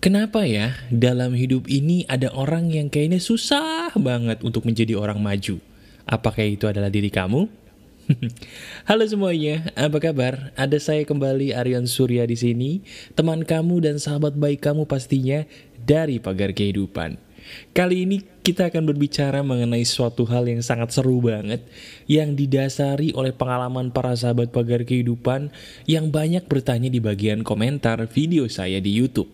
Kenapa ya dalam hidup ini ada orang yang kayaknya susah banget untuk menjadi orang maju? Apakah itu adalah diri kamu? Halo semuanya, apa kabar? Ada saya kembali Aryan Surya di sini, teman kamu dan sahabat baik kamu pastinya dari Pagar Kehidupan. Kali ini kita akan berbicara mengenai suatu hal yang sangat seru banget yang didasari oleh pengalaman para sahabat Pagar Kehidupan yang banyak bertanya di bagian komentar video saya di YouTube.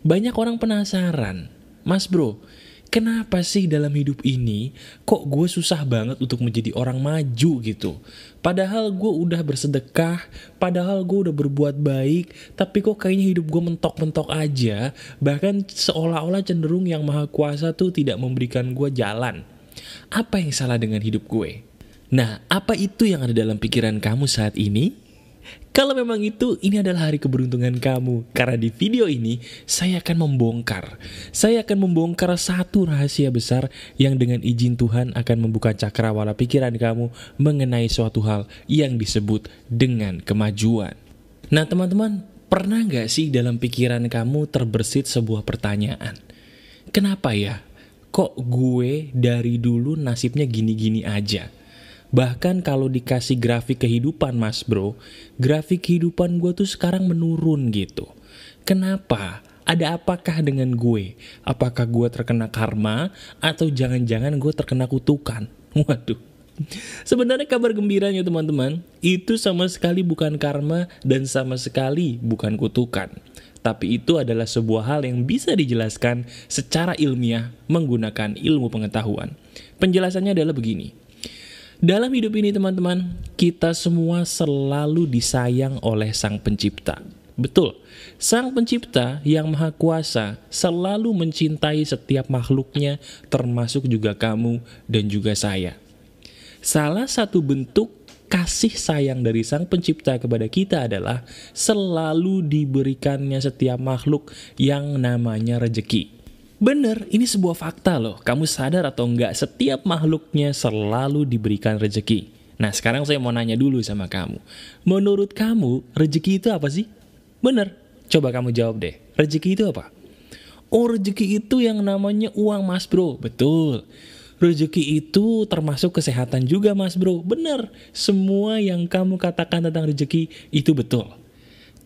Banyak orang penasaran, Mas bro, kenapa sih dalam hidup ini kok gue susah banget untuk menjadi orang maju gitu? Padahal gue udah bersedekah, padahal gue udah berbuat baik, tapi kok kayaknya hidup gue mentok-mentok aja, bahkan seolah-olah cenderung yang maha kuasa tuh tidak memberikan gue jalan. Apa yang salah dengan hidup gue? Nah, apa itu yang ada dalam pikiran kamu saat ini? Kalau memang itu, ini adalah hari keberuntungan kamu. Karena di video ini, saya akan membongkar. Saya akan membongkar satu rahasia besar yang dengan izin Tuhan akan membuka cakrawala pikiran kamu mengenai suatu hal yang disebut dengan kemajuan. Nah teman-teman, pernah nggak sih dalam pikiran kamu terbersit sebuah pertanyaan? Kenapa ya? Kok gue dari dulu nasibnya gini-gini aja? Bahkan kalau dikasih grafik kehidupan mas bro, grafik kehidupan gue tuh sekarang menurun gitu. Kenapa? Ada apakah dengan gue? Apakah gue terkena karma atau jangan-jangan gue terkena kutukan? Waduh. Sebenarnya kabar gembiranya teman-teman, itu sama sekali bukan karma dan sama sekali bukan kutukan. Tapi itu adalah sebuah hal yang bisa dijelaskan secara ilmiah menggunakan ilmu pengetahuan. Penjelasannya adalah begini. Dalam hidup ini teman-teman, kita semua selalu disayang oleh Sang Pencipta. Betul, Sang Pencipta yang Maha Kuasa selalu mencintai setiap makhluknya, termasuk juga kamu dan juga saya. Salah satu bentuk kasih sayang dari Sang Pencipta kepada kita adalah selalu diberikannya setiap makhluk yang namanya rejeki. Bener, ini sebuah fakta loh. Kamu sadar atau enggak, setiap makhluknya selalu diberikan rezeki. Nah, sekarang saya mau nanya dulu sama kamu. Menurut kamu, rezeki itu apa sih? Bener, coba kamu jawab deh. Rezeki itu apa? Oh, rezeki itu yang namanya uang mas bro. Betul. Rezeki itu termasuk kesehatan juga mas bro. Bener, semua yang kamu katakan tentang rezeki itu betul.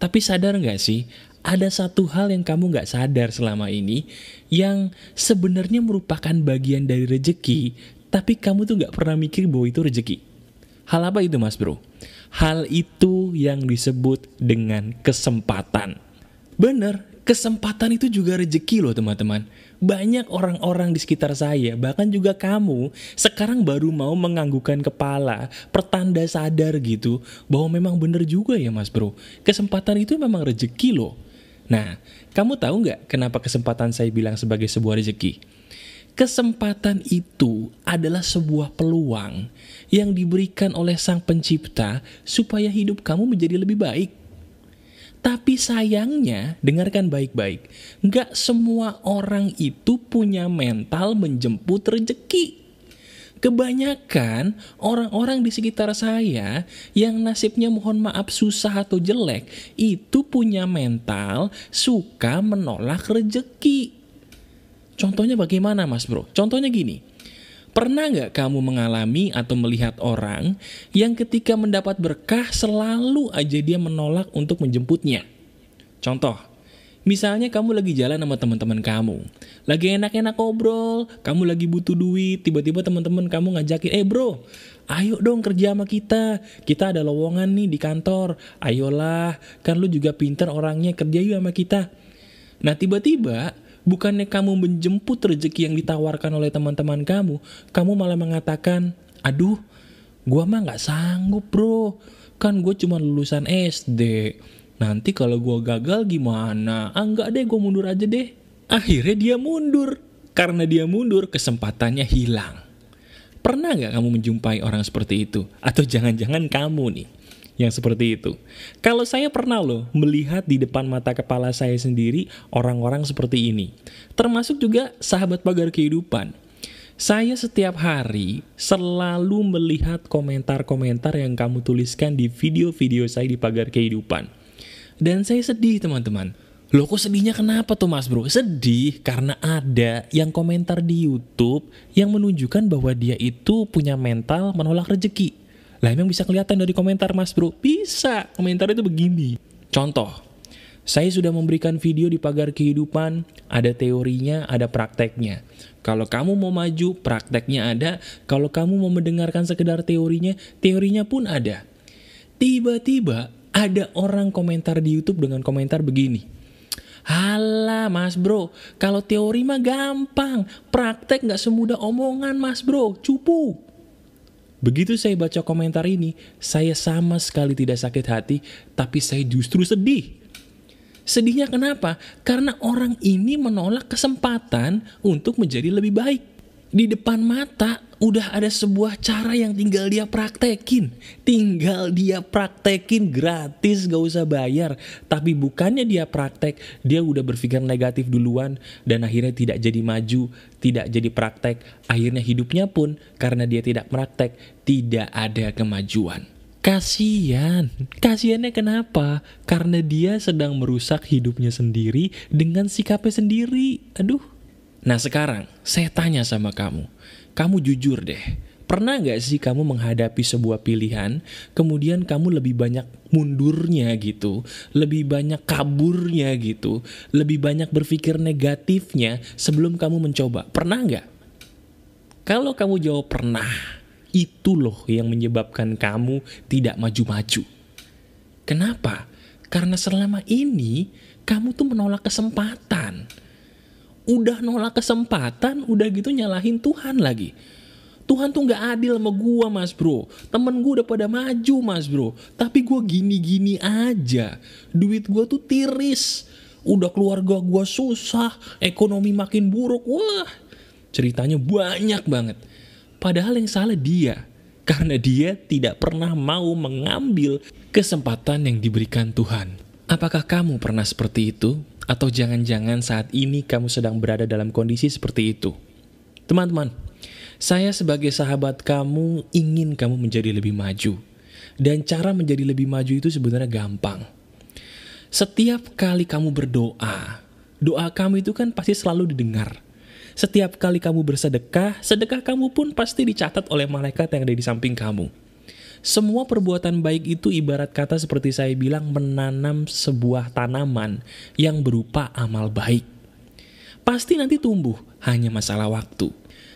Tapi sadar nggak sih, ada satu hal yang kamu nggak sadar selama ini yang sebenarnya merupakan bagian dari rejeki, tapi kamu tuh nggak pernah mikir bahwa itu rejeki. Hal apa itu mas bro? Hal itu yang disebut dengan kesempatan. Bener, kesempatan itu juga rejeki loh teman-teman. Banyak orang-orang di sekitar saya, bahkan juga kamu, sekarang baru mau menganggukkan kepala, pertanda sadar gitu, bahwa memang bener juga ya mas bro. Kesempatan itu memang rejeki loh. Nah, kamu tahu nggak kenapa kesempatan saya bilang sebagai sebuah rezeki? Kesempatan itu adalah sebuah peluang yang diberikan oleh Sang Pencipta supaya hidup kamu menjadi lebih baik. Tapi sayangnya, dengarkan baik-baik, nggak semua orang itu punya mental menjemput rezeki. Kebanyakan orang-orang di sekitar saya yang nasibnya mohon maaf susah atau jelek itu punya mental suka menolak rejeki. Contohnya bagaimana mas bro? Contohnya gini, Pernah nggak kamu mengalami atau melihat orang yang ketika mendapat berkah selalu aja dia menolak untuk menjemputnya? Contoh, Misalnya kamu lagi jalan sama teman-teman kamu, lagi enak-enak ngobrol, kamu lagi butuh duit, tiba-tiba teman-teman kamu ngajakin, eh bro, ayo dong kerja sama kita, kita ada lowongan nih di kantor, ayolah, kan lu juga pinter orangnya, kerja yuk sama kita. Nah tiba-tiba, bukannya kamu menjemput rezeki yang ditawarkan oleh teman-teman kamu, kamu malah mengatakan, aduh, gua mah gak sanggup bro, kan gue cuma lulusan SD, Nanti kalau gue gagal gimana? Ah enggak deh gue mundur aja deh. Akhirnya dia mundur. Karena dia mundur kesempatannya hilang. Pernah nggak kamu menjumpai orang seperti itu? Atau jangan-jangan kamu nih yang seperti itu. Kalau saya pernah loh melihat di depan mata kepala saya sendiri orang-orang seperti ini. Termasuk juga sahabat pagar kehidupan. Saya setiap hari selalu melihat komentar-komentar yang kamu tuliskan di video-video saya di pagar kehidupan. Dan saya sedih teman-teman. Loh kok sedihnya kenapa tuh mas bro? Sedih karena ada yang komentar di Youtube yang menunjukkan bahwa dia itu punya mental menolak rezeki. Lah emang bisa kelihatan dari komentar mas bro? Bisa, komentar itu begini. Contoh, saya sudah memberikan video di pagar kehidupan, ada teorinya, ada prakteknya. Kalau kamu mau maju, prakteknya ada. Kalau kamu mau mendengarkan sekedar teorinya, teorinya pun ada. Tiba-tiba ada orang komentar di YouTube dengan komentar begini. Halah mas bro, kalau teori mah gampang, praktek nggak semudah omongan mas bro, cupu. Begitu saya baca komentar ini, saya sama sekali tidak sakit hati, tapi saya justru sedih. Sedihnya kenapa? Karena orang ini menolak kesempatan untuk menjadi lebih baik. Di depan mata udah ada sebuah cara yang tinggal dia praktekin. Tinggal dia praktekin gratis gak usah bayar. Tapi bukannya dia praktek, dia udah berpikir negatif duluan dan akhirnya tidak jadi maju, tidak jadi praktek. Akhirnya hidupnya pun karena dia tidak praktek, tidak ada kemajuan. Kasian, kasiannya kenapa? Karena dia sedang merusak hidupnya sendiri dengan sikapnya sendiri. Aduh. Nah sekarang, saya tanya sama kamu kamu jujur deh. Pernah gak sih kamu menghadapi sebuah pilihan, kemudian kamu lebih banyak mundurnya gitu, lebih banyak kaburnya gitu, lebih banyak berpikir negatifnya sebelum kamu mencoba? Pernah gak? Kalau kamu jawab pernah, itu loh yang menyebabkan kamu tidak maju-maju. Kenapa? Karena selama ini kamu tuh menolak kesempatan udah nolak kesempatan, udah gitu nyalahin Tuhan lagi. Tuhan tuh gak adil sama gua mas bro. Temen gua udah pada maju mas bro. Tapi gua gini-gini aja. Duit gua tuh tiris. Udah keluarga gua susah Ekonomi makin buruk. Wah ceritanya banyak banget. Padahal yang salah dia Karena dia tidak pernah mau mengambil kesempatan yang diberikan Tuhan. Apakah kamu pernah seperti itu? Atau jangan-jangan saat ini kamu sedang berada dalam kondisi seperti itu. Teman-teman, saya sebagai sahabat kamu ingin kamu menjadi lebih maju. Dan cara menjadi lebih maju itu sebenarnya gampang. Setiap kali kamu berdoa, doa kamu itu kan pasti selalu didengar. Setiap kali kamu bersedekah, sedekah kamu pun pasti dicatat oleh malaikat yang ada di samping kamu. Semua perbuatan baik itu ibarat kata seperti saya bilang menanam sebuah tanaman yang berupa amal baik. Pasti nanti tumbuh, hanya masalah waktu.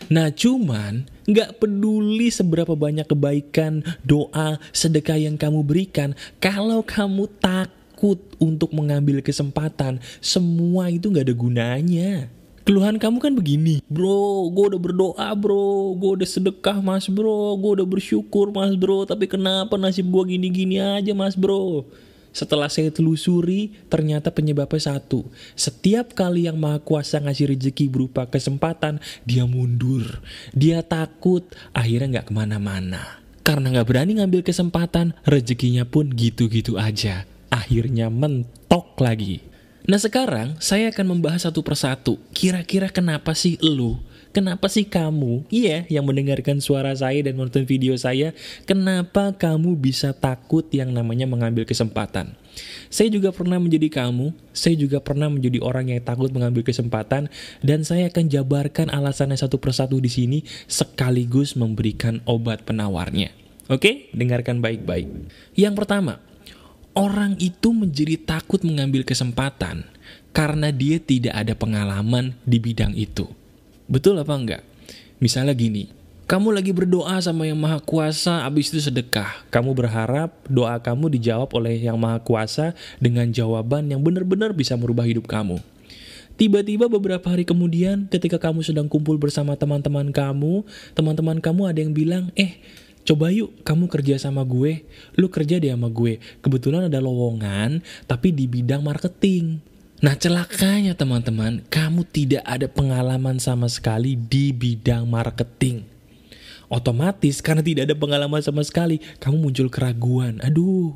Nah cuman gak peduli seberapa banyak kebaikan, doa, sedekah yang kamu berikan, kalau kamu takut untuk mengambil kesempatan, semua itu gak ada gunanya. Keluhan kamu kan begini, bro, gue udah berdoa bro, gue udah sedekah mas bro, gue udah bersyukur mas bro, tapi kenapa nasib gue gini-gini aja mas bro? Setelah saya telusuri, ternyata penyebabnya satu. Setiap kali yang maha kuasa ngasih rezeki berupa kesempatan, dia mundur. Dia takut, akhirnya gak ke mana-mana. Karena gak berani ngambil kesempatan, rezekinya pun gitu-gitu aja. Akhirnya mentok lagi. Nah sekarang saya akan membahas satu persatu. Kira-kira kenapa sih lu? Kenapa sih kamu? Iya, yang mendengarkan suara saya dan menonton video saya, kenapa kamu bisa takut yang namanya mengambil kesempatan? Saya juga pernah menjadi kamu, saya juga pernah menjadi orang yang takut mengambil kesempatan, dan saya akan jabarkan alasannya satu persatu di sini, sekaligus memberikan obat penawarnya. Oke, dengarkan baik-baik. Yang pertama, orang itu menjadi takut mengambil kesempatan karena dia tidak ada pengalaman di bidang itu. Betul apa enggak? Misalnya gini, kamu lagi berdoa sama yang maha kuasa, abis itu sedekah. Kamu berharap doa kamu dijawab oleh yang maha kuasa dengan jawaban yang benar-benar bisa merubah hidup kamu. Tiba-tiba beberapa hari kemudian ketika kamu sedang kumpul bersama teman-teman kamu, teman-teman kamu ada yang bilang, eh coba yuk kamu kerja sama gue, lu kerja deh sama gue. Kebetulan ada lowongan, tapi di bidang marketing. Nah celakanya teman-teman, kamu tidak ada pengalaman sama sekali di bidang marketing otomatis karena tidak ada pengalaman sama sekali, kamu muncul keraguan. Aduh,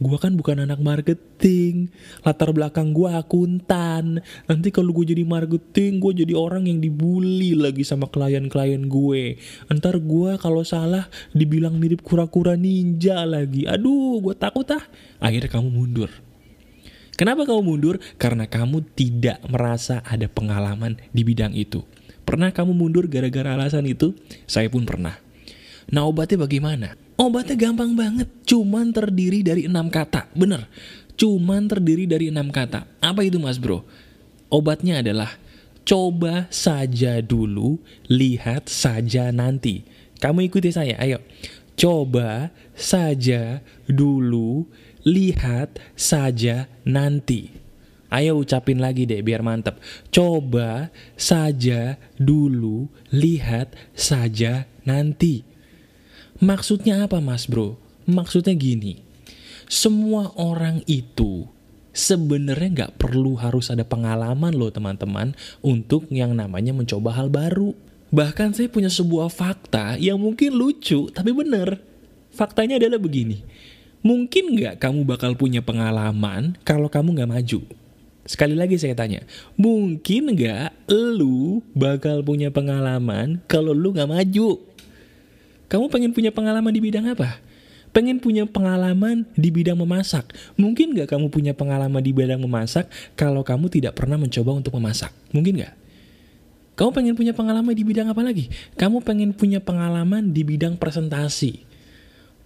gua kan bukan anak marketing. Latar belakang gua akuntan. Nanti kalau gue jadi marketing, gue jadi orang yang dibully lagi sama klien-klien gue. Ntar gua kalau salah dibilang mirip kura-kura ninja lagi. Aduh, gue takut ah. Akhirnya kamu mundur. Kenapa kamu mundur? Karena kamu tidak merasa ada pengalaman di bidang itu. Pernah kamu mundur gara-gara alasan itu? Saya pun pernah. Nah obatnya bagaimana? Obatnya gampang banget, cuman terdiri dari enam kata. Bener, cuman terdiri dari enam kata. Apa itu mas bro? Obatnya adalah coba saja dulu, lihat saja nanti. Kamu ikuti saya, ayo. Coba saja dulu, lihat saja nanti. Ayo ucapin lagi deh biar mantep. Coba saja dulu, lihat saja nanti. Maksudnya apa mas bro? Maksudnya gini, semua orang itu sebenarnya nggak perlu harus ada pengalaman loh teman-teman untuk yang namanya mencoba hal baru. Bahkan saya punya sebuah fakta yang mungkin lucu tapi bener. Faktanya adalah begini, mungkin nggak kamu bakal punya pengalaman kalau kamu nggak maju? Sekali lagi saya tanya, mungkin nggak lu bakal punya pengalaman kalau lu nggak maju? Kamu pengen punya pengalaman di bidang apa? Pengen punya pengalaman di bidang memasak. Mungkin gak kamu punya pengalaman di bidang memasak kalau kamu tidak pernah mencoba untuk memasak? Mungkin gak? Kamu pengen punya pengalaman di bidang apa lagi? Kamu pengen punya pengalaman di bidang presentasi.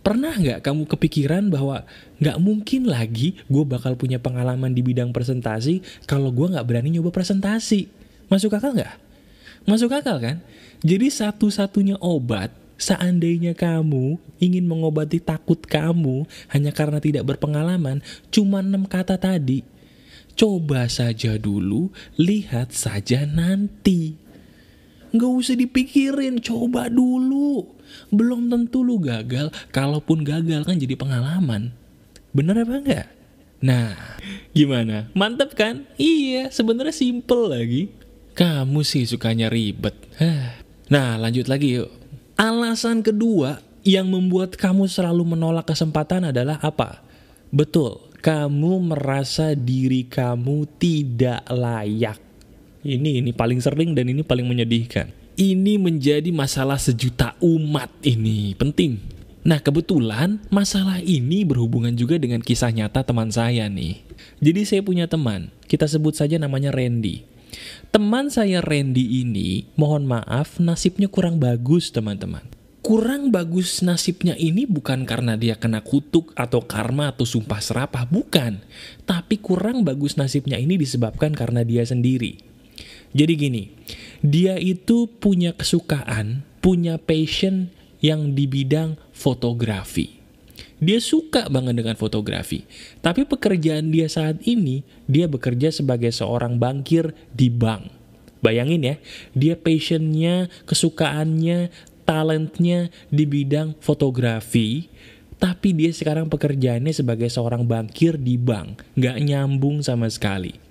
Pernah gak kamu kepikiran bahwa gak mungkin lagi gue bakal punya pengalaman di bidang presentasi kalau gue gak berani nyoba presentasi? Masuk akal gak? Masuk akal kan? Jadi satu-satunya obat Seandainya kamu ingin mengobati takut kamu hanya karena tidak berpengalaman, cuma enam kata tadi. Coba saja dulu, lihat saja nanti. Gak usah dipikirin, coba dulu. Belum tentu lu gagal, kalaupun gagal kan jadi pengalaman. Bener apa enggak? Nah, gimana? Mantep kan? Iya, sebenarnya simple lagi. Kamu sih sukanya ribet. Nah, lanjut lagi yuk. Alasan kedua yang membuat kamu selalu menolak kesempatan adalah apa? Betul, kamu merasa diri kamu tidak layak. Ini ini paling sering dan ini paling menyedihkan. Ini menjadi masalah sejuta umat ini, penting. Nah kebetulan masalah ini berhubungan juga dengan kisah nyata teman saya nih. Jadi saya punya teman, kita sebut saja namanya Randy. Teman saya Randy ini, mohon maaf, nasibnya kurang bagus teman-teman. Kurang bagus nasibnya ini bukan karena dia kena kutuk atau karma atau sumpah serapah, bukan. Tapi kurang bagus nasibnya ini disebabkan karena dia sendiri. Jadi gini, dia itu punya kesukaan, punya passion yang di bidang fotografi. Dia suka banget dengan fotografi. Tapi pekerjaan dia saat ini, dia bekerja sebagai seorang bankir di bank. Bayangin ya, dia passionnya, kesukaannya, talentnya di bidang fotografi, tapi dia sekarang pekerjaannya sebagai seorang bankir di bank. Nggak nyambung sama sekali.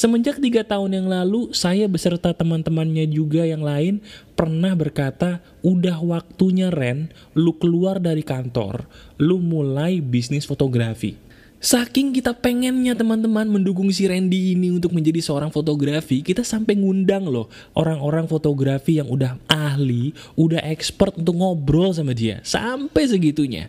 Semenjak tiga tahun yang lalu, saya beserta teman-temannya juga yang lain pernah berkata, udah waktunya Ren, lu keluar dari kantor, lu mulai bisnis fotografi. Saking kita pengennya teman-teman mendukung si Randy ini untuk menjadi seorang fotografi, kita sampai ngundang loh orang-orang fotografi yang udah ahli, udah expert untuk ngobrol sama dia. Sampai segitunya.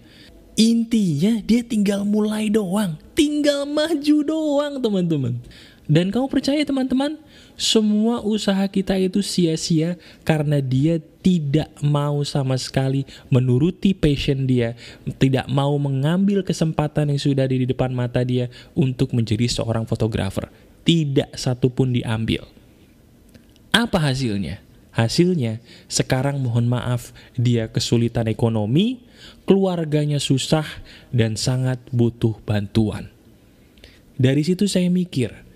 Intinya dia tinggal mulai doang, tinggal maju doang teman-teman. Dan kamu percaya teman-teman, semua usaha kita itu sia-sia karena dia tidak mau sama sekali menuruti passion dia, tidak mau mengambil kesempatan yang sudah ada di depan mata dia untuk menjadi seorang fotografer. Tidak satupun diambil. Apa hasilnya? Hasilnya, sekarang mohon maaf, dia kesulitan ekonomi, keluarganya susah, dan sangat butuh bantuan. Dari situ saya mikir,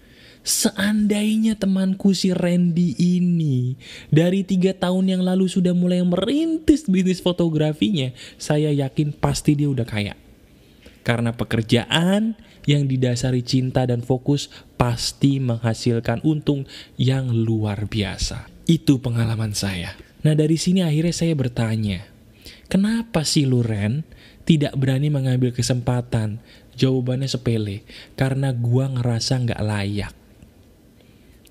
Seandainya temanku si Randy ini dari tiga tahun yang lalu sudah mulai merintis bisnis fotografinya, saya yakin pasti dia udah kaya. Karena pekerjaan yang didasari cinta dan fokus pasti menghasilkan untung yang luar biasa. Itu pengalaman saya. Nah dari sini akhirnya saya bertanya, kenapa sih lu Ren tidak berani mengambil kesempatan? Jawabannya sepele, karena gua ngerasa nggak layak.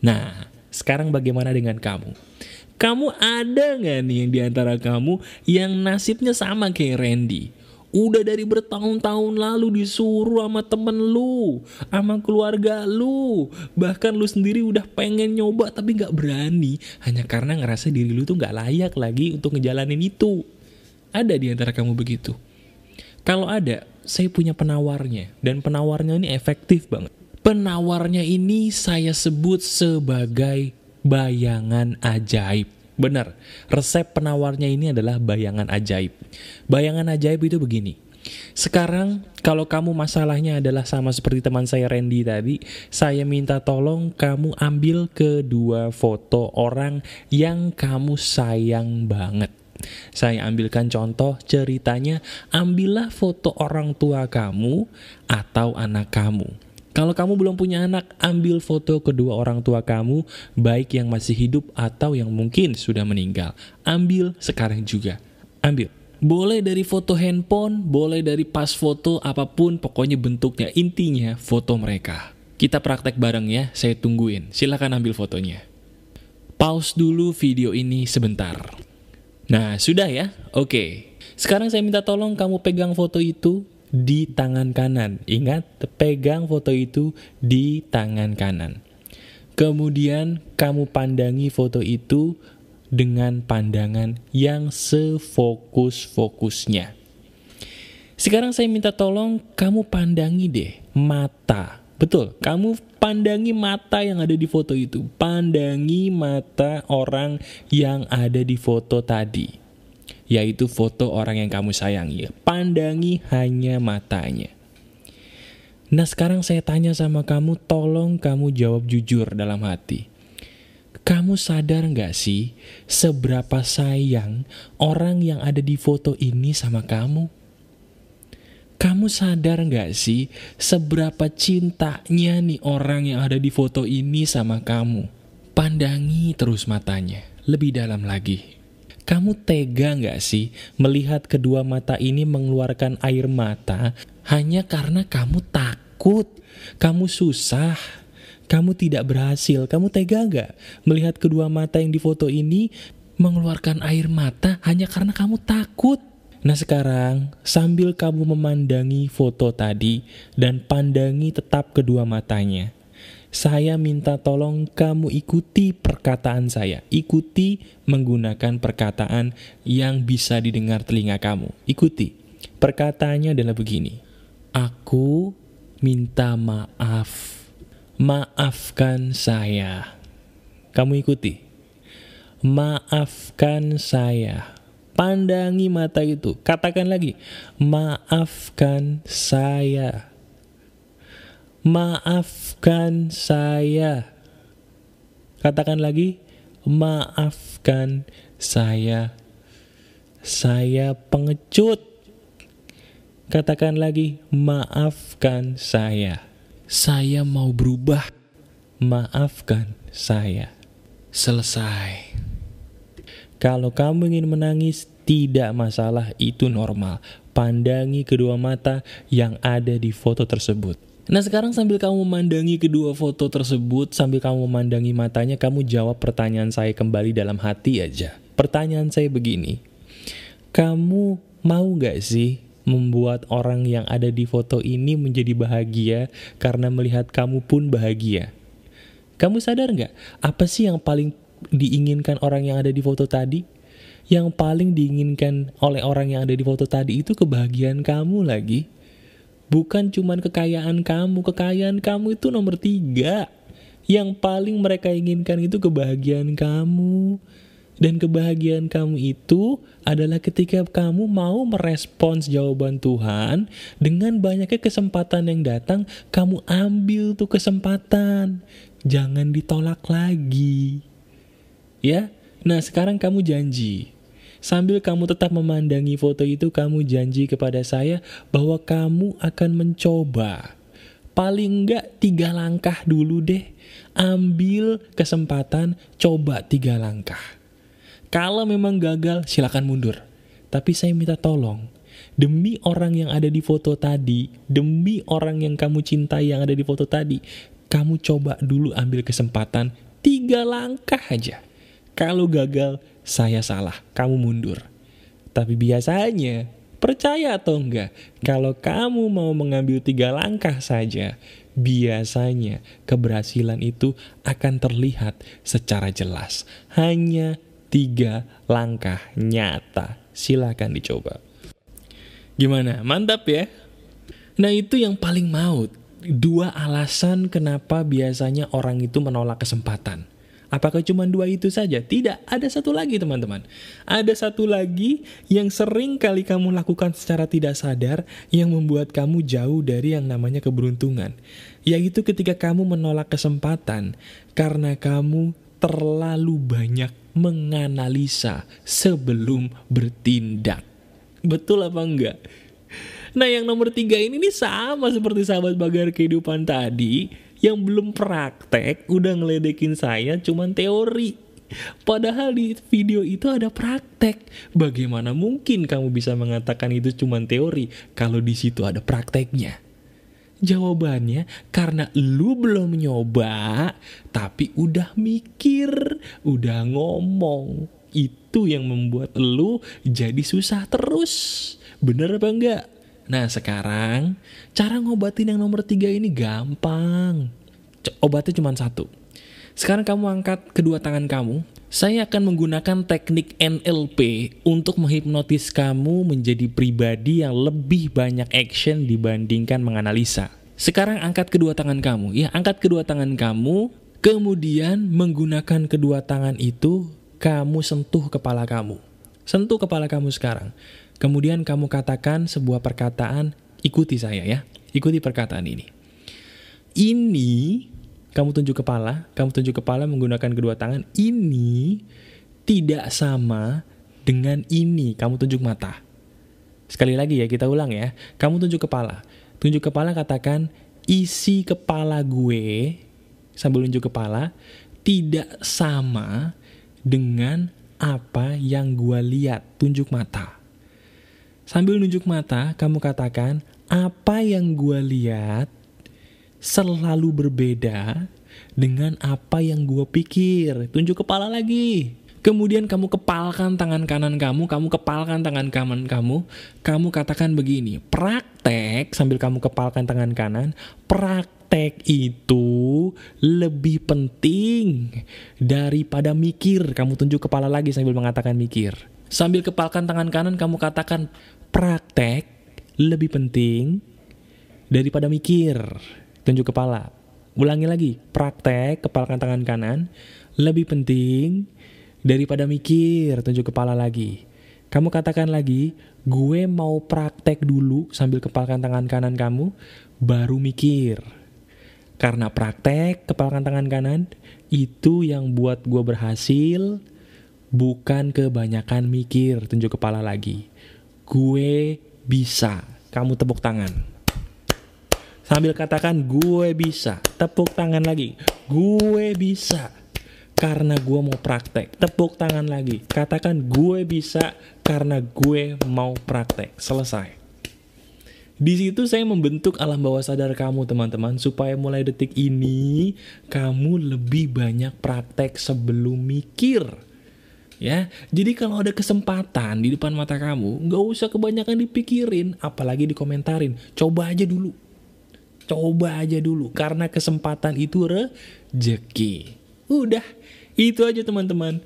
Nah, sekarang bagaimana dengan kamu? Kamu ada nggak nih yang di antara kamu yang nasibnya sama kayak Randy? Udah dari bertahun-tahun lalu disuruh sama temen lu, sama keluarga lu. Bahkan lu sendiri udah pengen nyoba tapi gak berani. Hanya karena ngerasa diri lu tuh gak layak lagi untuk ngejalanin itu. Ada di antara kamu begitu. Kalau ada, saya punya penawarnya. Dan penawarnya ini efektif banget. Penawarnya ini saya sebut sebagai bayangan ajaib. Benar, resep penawarnya ini adalah bayangan ajaib. Bayangan ajaib itu begini. Sekarang kalau kamu masalahnya adalah sama seperti teman saya Randy tadi, saya minta tolong kamu ambil kedua foto orang yang kamu sayang banget. Saya ambilkan contoh ceritanya, ambillah foto orang tua kamu atau anak kamu. Kalau kamu belum punya anak, ambil foto kedua orang tua kamu, baik yang masih hidup atau yang mungkin sudah meninggal. Ambil sekarang juga. Ambil. Boleh dari foto handphone, boleh dari pas foto, apa pun, pokoknya bentuknya, intinya foto mereka. Kita praktek bareng ya, saya tungguin. Silahkan ambil fotonya. Pause dulu video ini sebentar. Nah, sudah ya? Oke. Sekarang saya minta tolong kamu pegang foto itu, di tangan kanan. Ingat, pegang foto itu di tangan kanan. Kemudian kamu pandangi foto itu dengan pandangan yang sefokus-fokusnya. Sekarang saya minta tolong kamu pandangi deh mata. Betul, kamu pandangi mata yang ada di foto itu. Pandangi mata orang yang ada di foto tadi yaitu foto orang yang kamu sayangi. Pandangi hanya matanya. Nah sekarang saya tanya sama kamu, tolong kamu jawab jujur dalam hati. Kamu sadar gak sih seberapa sayang orang yang ada di foto ini sama kamu? Kamu sadar gak sih seberapa cintanya nih orang yang ada di foto ini sama kamu? Pandangi terus matanya, lebih dalam lagi. Kamu tega nggak sih melihat kedua mata ini mengeluarkan air mata hanya karena kamu takut, kamu susah, kamu tidak berhasil, kamu tega nggak melihat kedua mata yang difoto ini mengeluarkan air mata hanya karena kamu takut? Nah sekarang, sambil kamu memandangi foto tadi dan pandangi tetap kedua matanya, saya minta tolong kamu ikuti perkataan saya. Ikuti menggunakan perkataan yang bisa didengar telinga kamu. Ikuti. Perkataannya adalah begini. Aku minta maaf. Maafkan saya. Kamu ikuti. Maafkan saya. Pandangi mata itu. Katakan lagi. Maafkan saya maafkan saya. Katakan lagi, maafkan saya. Saya pengecut. Katakan lagi, maafkan saya. Saya mau berubah. Maafkan saya. Selesai. Kalau kamu ingin menangis, tidak masalah, itu normal. Pandangi kedua mata yang ada di foto tersebut. Nah sekarang sambil kamu memandangi kedua foto tersebut, sambil kamu memandangi matanya, kamu jawab pertanyaan saya kembali dalam hati aja. Pertanyaan saya begini, kamu mau gak sih membuat orang yang ada di foto ini menjadi bahagia karena melihat kamu pun bahagia? Kamu sadar gak, apa sih yang paling diinginkan orang yang ada di foto tadi? Yang paling diinginkan oleh orang yang ada di foto tadi itu kebahagiaan kamu lagi. Bukan cuman kekayaan kamu, kekayaan kamu itu nomor tiga. Yang paling mereka inginkan itu kebahagiaan kamu. Dan kebahagiaan kamu itu adalah ketika kamu mau merespons jawaban Tuhan dengan banyaknya kesempatan yang datang, kamu ambil tuh kesempatan. Jangan ditolak lagi. Ya, nah sekarang kamu janji Sambil kamu tetap memandangi foto itu, kamu janji kepada saya bahwa kamu akan mencoba. Paling enggak tiga langkah dulu deh. Ambil kesempatan, coba tiga langkah. Kalau memang gagal, silakan mundur. Tapi saya minta tolong, demi orang yang ada di foto tadi, demi orang yang kamu cintai yang ada di foto tadi, kamu coba dulu ambil kesempatan tiga langkah aja. Kalau gagal, saya salah, kamu mundur. Tapi biasanya Percaya atau enggak, kalau kamu mau mengambil tiga langkah saja, biasanya keberhasilan itu akan terlihat secara jelas. Hanya tiga langkah nyata. Silahkan dicoba. Gimana? Mantap ya? Nah itu yang paling maut. Dua alasan kenapa biasanya orang itu menolak kesempatan. Apakah cuma dua itu saja? Tidak, ada satu lagi teman-teman. Ada satu lagi yang sering kali kamu lakukan secara tidak sadar yang membuat kamu jauh dari yang namanya keberuntungan. Yaitu ketika kamu menolak kesempatan karena kamu terlalu banyak menganalisa sebelum bertindak. Betul apa enggak? Nah yang nomor tiga ini nih sama seperti sahabat bagar kehidupan tadi yang belum praktek udah ngeledekin saya cuman teori. Padahal di video itu ada praktek. Bagaimana mungkin kamu bisa mengatakan itu cuma teori kalau di situ ada prakteknya? Jawabannya karena lu belum nyoba, tapi udah mikir, udah ngomong. Itu yang membuat lu jadi susah terus. Bener apa enggak? Nah sekarang cara ngobatin yang nomor tiga ini gampang. Obatnya cuma satu. Sekarang kamu angkat kedua tangan kamu. Saya akan menggunakan teknik NLP untuk menghipnotis kamu menjadi pribadi yang lebih banyak action dibandingkan menganalisa. Sekarang angkat kedua tangan kamu. Ya, angkat kedua tangan kamu. Kemudian menggunakan kedua tangan itu, kamu sentuh kepala kamu. Sentuh kepala kamu sekarang. Kemudian kamu katakan sebuah perkataan, ikuti saya ya. Ikuti perkataan ini. Ini, kamu tunjuk kepala, kamu tunjuk kepala menggunakan kedua tangan, ini tidak sama dengan ini, kamu tunjuk mata. Sekali lagi ya, kita ulang ya. Kamu tunjuk kepala. Tunjuk kepala katakan, isi kepala gue, sambil tunjuk kepala, tidak sama dengan apa yang gue lihat, tunjuk mata. Sambil nunjuk mata, kamu katakan, apa yang gue lihat selalu berbeda dengan apa yang gue pikir. Tunjuk kepala lagi. Kemudian kamu kepalkan tangan kanan kamu, kamu kepalkan tangan kanan kamu, kamu katakan begini, praktek sambil kamu kepalkan tangan kanan, praktek itu lebih penting daripada mikir. Kamu tunjuk kepala lagi sambil mengatakan mikir. Sambil kepalkan tangan kanan, kamu katakan praktek lebih penting daripada mikir. Tunjuk kepala. Ulangi lagi, praktek kepalkan tangan kanan lebih penting daripada mikir. Tunjuk kepala lagi. Kamu katakan lagi, gue mau praktek dulu sambil kepalkan tangan kanan kamu, baru mikir. Karena praktek kepalkan tangan kanan, itu yang buat gue berhasil, Bukan kebanyakan mikir, tunjuk kepala lagi. Gue bisa. Kamu tepuk tangan. Sambil katakan gue bisa. Tepuk tangan lagi. Gue bisa. Karena gue mau praktek. Tepuk tangan lagi. Katakan gue bisa karena gue mau praktek. Selesai. Di situ saya membentuk alam bawah sadar kamu teman-teman supaya mulai detik ini kamu lebih banyak praktek sebelum mikir ya. Jadi kalau ada kesempatan di depan mata kamu, nggak usah kebanyakan dipikirin, apalagi dikomentarin. Coba aja dulu. Coba aja dulu, karena kesempatan itu rezeki. Udah, itu aja teman-teman.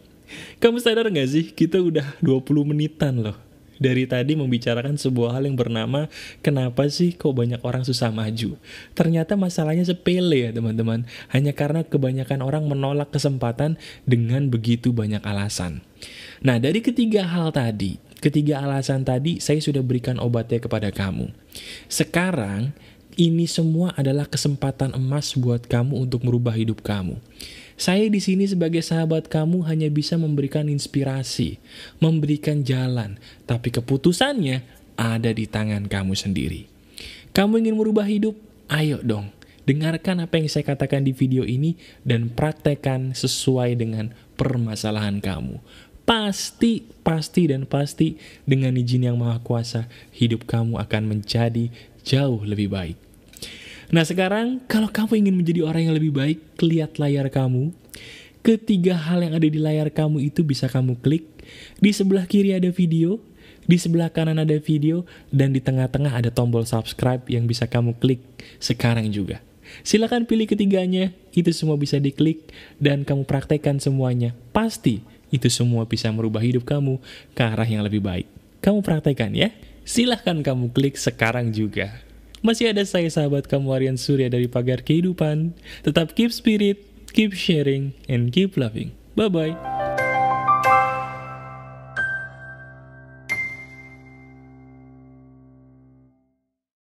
Kamu sadar nggak sih, kita udah 20 menitan loh dari tadi membicarakan sebuah hal yang bernama kenapa sih kok banyak orang susah maju. Ternyata masalahnya sepele ya teman-teman. Hanya karena kebanyakan orang menolak kesempatan dengan begitu banyak alasan. Nah dari ketiga hal tadi, ketiga alasan tadi saya sudah berikan obatnya kepada kamu. Sekarang ini semua adalah kesempatan emas buat kamu untuk merubah hidup kamu. Saya di sini sebagai sahabat kamu hanya bisa memberikan inspirasi, memberikan jalan, tapi keputusannya ada di tangan kamu sendiri. Kamu ingin merubah hidup? Ayo dong, dengarkan apa yang saya katakan di video ini dan praktekkan sesuai dengan permasalahan kamu. Pasti, pasti, dan pasti dengan izin yang maha kuasa, hidup kamu akan menjadi jauh lebih baik. Nah sekarang kalau kamu ingin menjadi orang yang lebih baik, lihat layar kamu. Ketiga hal yang ada di layar kamu itu bisa kamu klik. Di sebelah kiri ada video, Di sebelah kanan ada video, dan di tengah-tengah ada tombol subscribe yang bisa kamu klik sekarang juga. Silahkan pilih ketiganya, itu semua bisa diklik, dan kamu praktekkan semuanya. Pasti itu semua bisa merubah hidup kamu ke arah yang lebih baik. Kamu praktekkan ya. Silahkan kamu klik sekarang juga. Masih ada saya sahabat kamu Aryan Surya dari Pagar Kehidupan. Tetap keep spirit, keep sharing, and keep loving. Bye-bye.